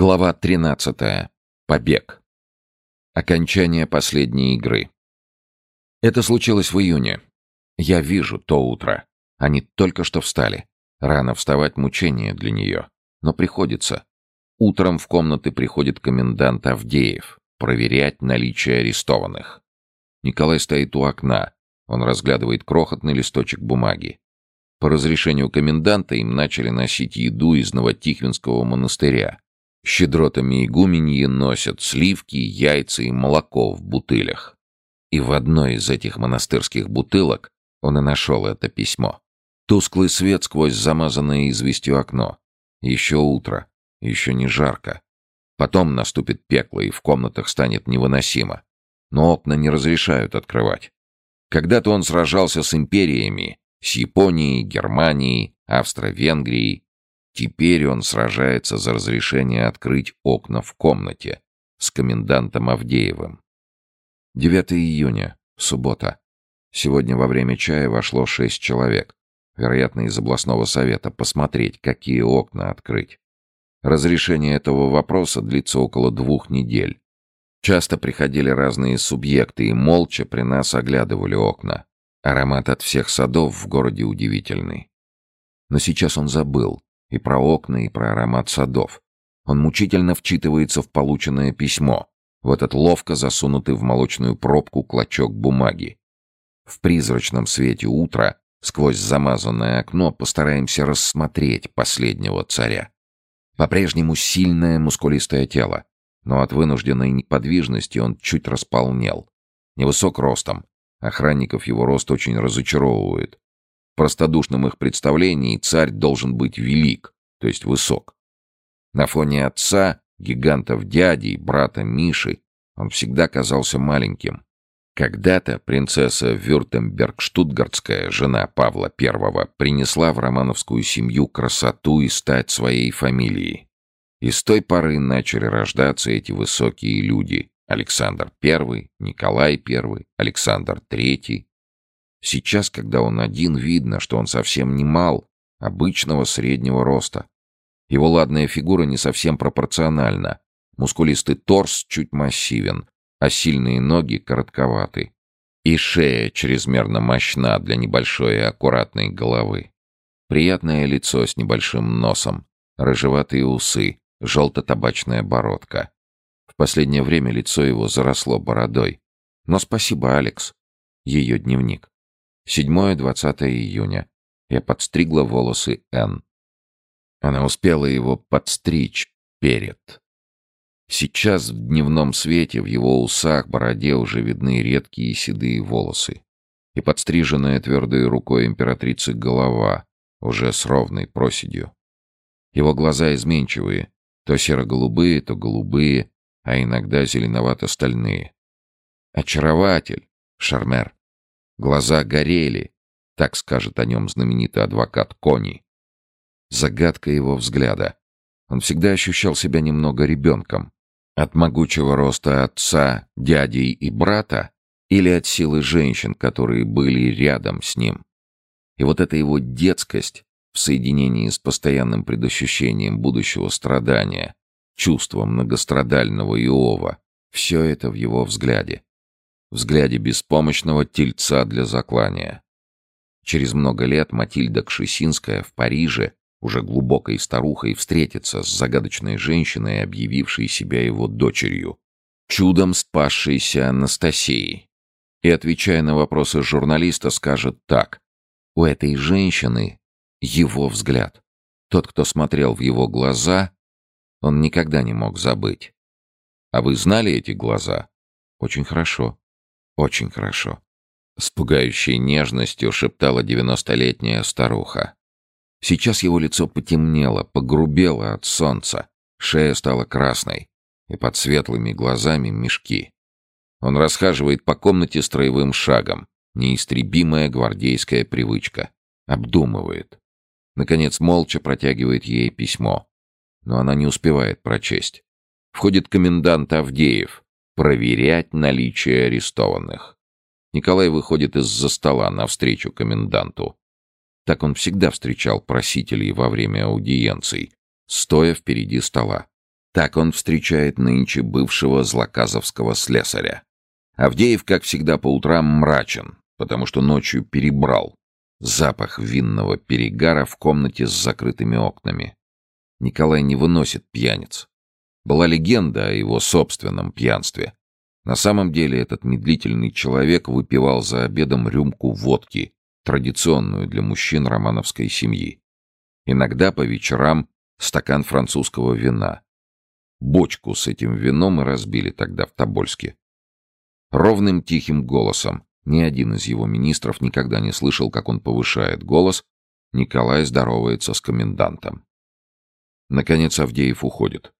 Глава 13. Побег. Окончание последней игры. Это случилось в июне. Я вижу то утро. Они только что встали. Рано вставать мучение для нее. Но приходится. Утром в комнаты приходит комендант Авдеев проверять наличие арестованных. Николай стоит у окна. Он разглядывает крохотный листочек бумаги. По разрешению коменданта им начали носить еду из Новотихвинского монастыря Щедротами игуменьи носят сливки, яйца и молоко в бутылях. И в одной из этих монастырских бутылок он и нашел это письмо. Тусклый свет сквозь замазанное известью окно. Еще утро, еще не жарко. Потом наступит пекло, и в комнатах станет невыносимо. Но окна не разрешают открывать. Когда-то он сражался с империями, с Японией, Германией, Австро-Венгрией, Теперь он сражается за разрешение открыть окна в комнате с комендантом Авдеевым. 9 июня, суббота. Сегодня во время чая вошло шесть человек, вероятно, из областного совета, посмотреть, какие окна открыть. Разрешение этого вопроса длится около двух недель. Часто приходили разные субъекты и молча при нас оглядывали окна. Аромат от всех садов в городе удивительный. Но сейчас он забыл, и про окна, и про аромат садов. Он мучительно вчитывается в полученное письмо, в этот ловко засунутый в молочную пробку клочок бумаги. В призрачном свете утра, сквозь замазанное окно, постараемся рассмотреть последнего царя. По-прежнему сильное мускулистое тело, но от вынужденной неподвижности он чуть располнел. Невысок ростом. Охранников его рост очень разочаровывает простодушном их представлении царь должен быть велик, то есть высок. На фоне отца, гигантов дяди, брата Миши, он всегда казался маленьким. Когда-то принцесса Вюртемберг-Штутгартская, жена Павла I, принесла в романовскую семью красоту и стать своей фамилией. И с той поры начали рождаться эти высокие люди. Александр I, Николай I, Александр III, Сейчас, когда он один, видно, что он совсем не мал, обычного среднего роста. Его ладная фигура не совсем пропорциональна. Мускулистый торс чуть массивен, а сильные ноги коротковаты. И шея чрезмерно мощна для небольшой и аккуратной головы. Приятное лицо с небольшим носом, рыжеватые усы, желто-табачная бородка. В последнее время лицо его заросло бородой. Но спасибо, Алекс. Ее дневник. 7-20 июня. Я подстригла волосы Н. Она успела его подстричь перед. Сейчас в дневном свете в его усах, бороде уже видны редкие седые волосы. И подстриженная твердой рукой императрицы голова, уже с ровной проседью. Его глаза изменчивые, то серо-голубые, то голубые, а иногда зеленовато-стальные. Очарователь, шармер. Глаза горели, так скажет о нем знаменитый адвокат Кони. Загадка его взгляда. Он всегда ощущал себя немного ребенком. От могучего роста отца, дядей и брата или от силы женщин, которые были рядом с ним. И вот эта его детскость в соединении с постоянным предощущением будущего страдания, чувством многострадального Иова, все это в его взгляде взгляде беспомощного тельца для заклания. Через много лет Матильда Кшесинская в Париже, уже глубокой старухой, встретится с загадочной женщиной, объявившей себя его дочерью, чудом спасшейся Анастасией. И, отвечая на вопросы журналиста, скажет так. У этой женщины его взгляд. Тот, кто смотрел в его глаза, он никогда не мог забыть. А вы знали эти глаза? Очень хорошо. Очень хорошо. С пугающей нежностью шептала девяностолетняя старуха. Сейчас его лицо потемнело, погрубело от солнца. Шея стала красной, и под светлыми глазами мешки. Он расхаживает по комнате строевым шагом. Неистребимая гвардейская привычка. Обдумывает. Наконец, молча протягивает ей письмо. Но она не успевает прочесть. Входит комендант Авдеев проверять наличие арестованных. Николай выходит из-за стола навстречу коменданту. Так он всегда встречал просителей во время аудиенций, стоя впереди стола. Так он встречает нынче бывшего злоказовского слесаря. Авдеев, как всегда, по утрам мрачен, потому что ночью перебрал. Запах винного перегара в комнате с закрытыми окнами. Николай не выносит пьяниц. Была легенда о его собственном пьянстве. На самом деле этот медлительный человек выпивал за обедом рюмку водки, традиционную для мужчин романовской семьи. Иногда по вечерам стакан французского вина. Бочку с этим вином мы разбили тогда в Тобольске. Ровным тихим голосом, ни один из его министров никогда не слышал, как он повышает голос, Николай здоровается с комендантом. Наконец Авдеев уходит.